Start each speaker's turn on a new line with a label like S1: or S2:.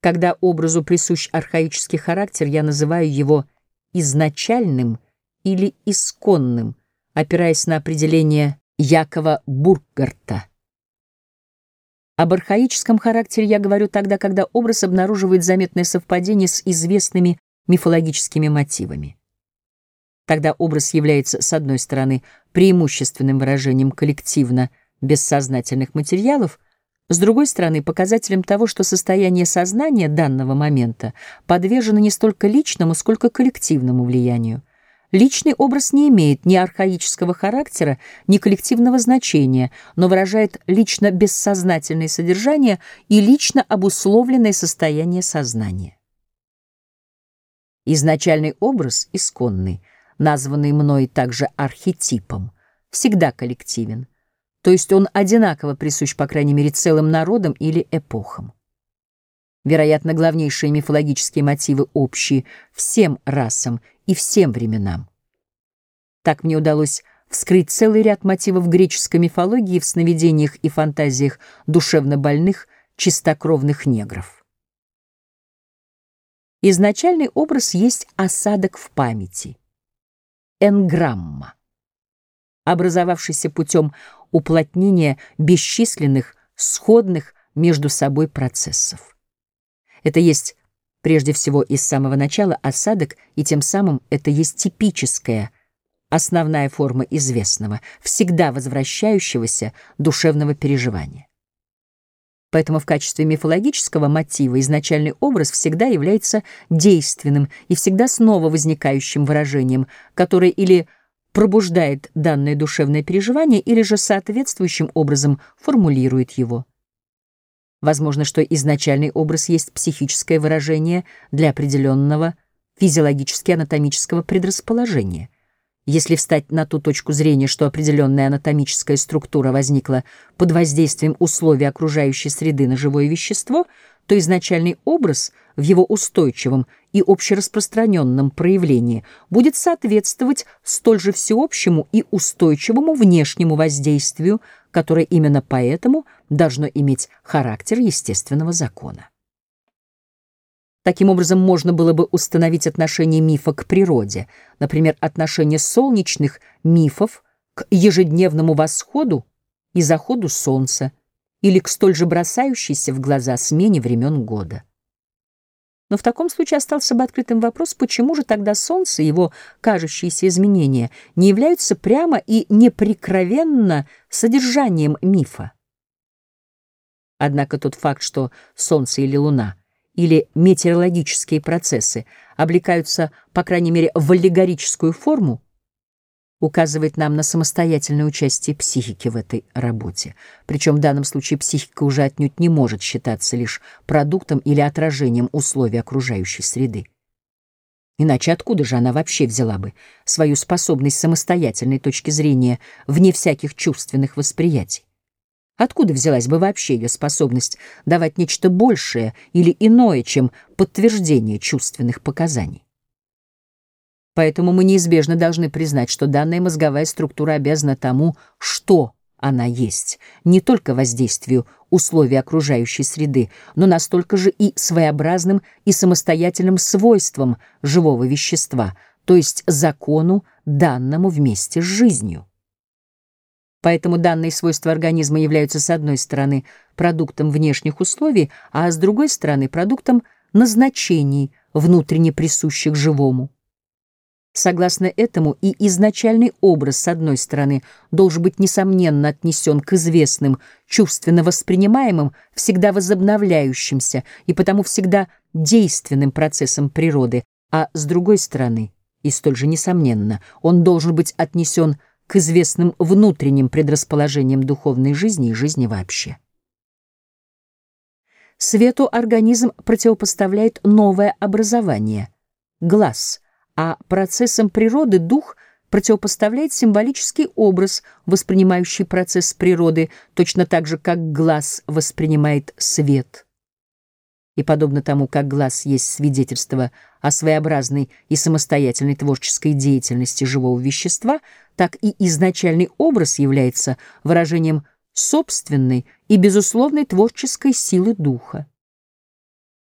S1: Когда образу присущ архаический характер, я называю его изначальным или исконным, опираясь на определение Якова Бургарта. Об архаическом характере я говорю тогда, когда образ обнаруживает заметное совпадение с известными мифологическими мотивами. Тогда образ является, с одной стороны, преимущественным выражением коллективно бессознательных материалов, с другой стороны, показателем того, что состояние сознания данного момента подвержено не столько личному, сколько коллективному влиянию. Личный образ не имеет ни архаического характера, ни коллективного значения, но выражает лично бессознательное содержание и лично обусловленное состояние сознания. Изначальный образ, исконный, названный мной также архетипом, всегда коллективен то есть он одинаково присущ, по крайней мере, целым народам или эпохам. Вероятно, главнейшие мифологические мотивы общие всем расам и всем временам. Так мне удалось вскрыть целый ряд мотивов греческой мифологии в сновидениях и фантазиях душевно больных, чистокровных негров. Изначальный образ есть осадок в памяти, энграмма, образовавшийся путем уплотнения бесчисленных сходных между собой процессов. Это есть прежде всего из самого начала осадок, и тем самым это есть типическая, основная форма известного, всегда возвращающегося душевного переживания. Поэтому в качестве мифологического мотива изначальный образ всегда является действенным и всегда снова возникающим выражением, которое или пробуждает данное душевное переживание или же соответствующим образом формулирует его. Возможно, что изначальный образ есть психическое выражение для определенного физиологически-анатомического предрасположения. Если встать на ту точку зрения, что определенная анатомическая структура возникла под воздействием условий окружающей среды на живое вещество — то изначальный образ в его устойчивом и общераспространенном проявлении будет соответствовать столь же всеобщему и устойчивому внешнему воздействию, которое именно поэтому должно иметь характер естественного закона. Таким образом, можно было бы установить отношение мифа к природе, например, отношение солнечных мифов к ежедневному восходу и заходу солнца, или к столь же бросающейся в глаза смене времен года. Но в таком случае остался бы открытым вопрос, почему же тогда Солнце и его кажущиеся изменения не являются прямо и неприкровенно содержанием мифа. Однако тот факт, что Солнце или Луна или метеорологические процессы облекаются, по крайней мере, в аллегорическую форму, указывает нам на самостоятельное участие психики в этой работе. Причем в данном случае психика уже отнюдь не может считаться лишь продуктом или отражением условий окружающей среды. Иначе откуда же она вообще взяла бы свою способность самостоятельной точки зрения вне всяких чувственных восприятий? Откуда взялась бы вообще ее способность давать нечто большее или иное, чем подтверждение чувственных показаний? Поэтому мы неизбежно должны признать, что данная мозговая структура обязана тому, что она есть, не только воздействию условий окружающей среды, но настолько же и своеобразным и самостоятельным свойством живого вещества, то есть закону, данному вместе с жизнью. Поэтому данные свойства организма являются, с одной стороны, продуктом внешних условий, а с другой стороны, продуктом назначений, внутренне присущих живому. Согласно этому и изначальный образ, с одной стороны, должен быть несомненно отнесен к известным, чувственно воспринимаемым, всегда возобновляющимся и потому всегда действенным процессам природы, а с другой стороны, и столь же несомненно, он должен быть отнесен к известным внутренним предрасположениям духовной жизни и жизни вообще. Свету организм противопоставляет новое образование — глаз — а процессам природы дух противопоставляет символический образ, воспринимающий процесс природы, точно так же, как глаз воспринимает свет. И подобно тому, как глаз есть свидетельство о своеобразной и самостоятельной творческой деятельности живого вещества, так и изначальный образ является выражением собственной и безусловной творческой силы духа.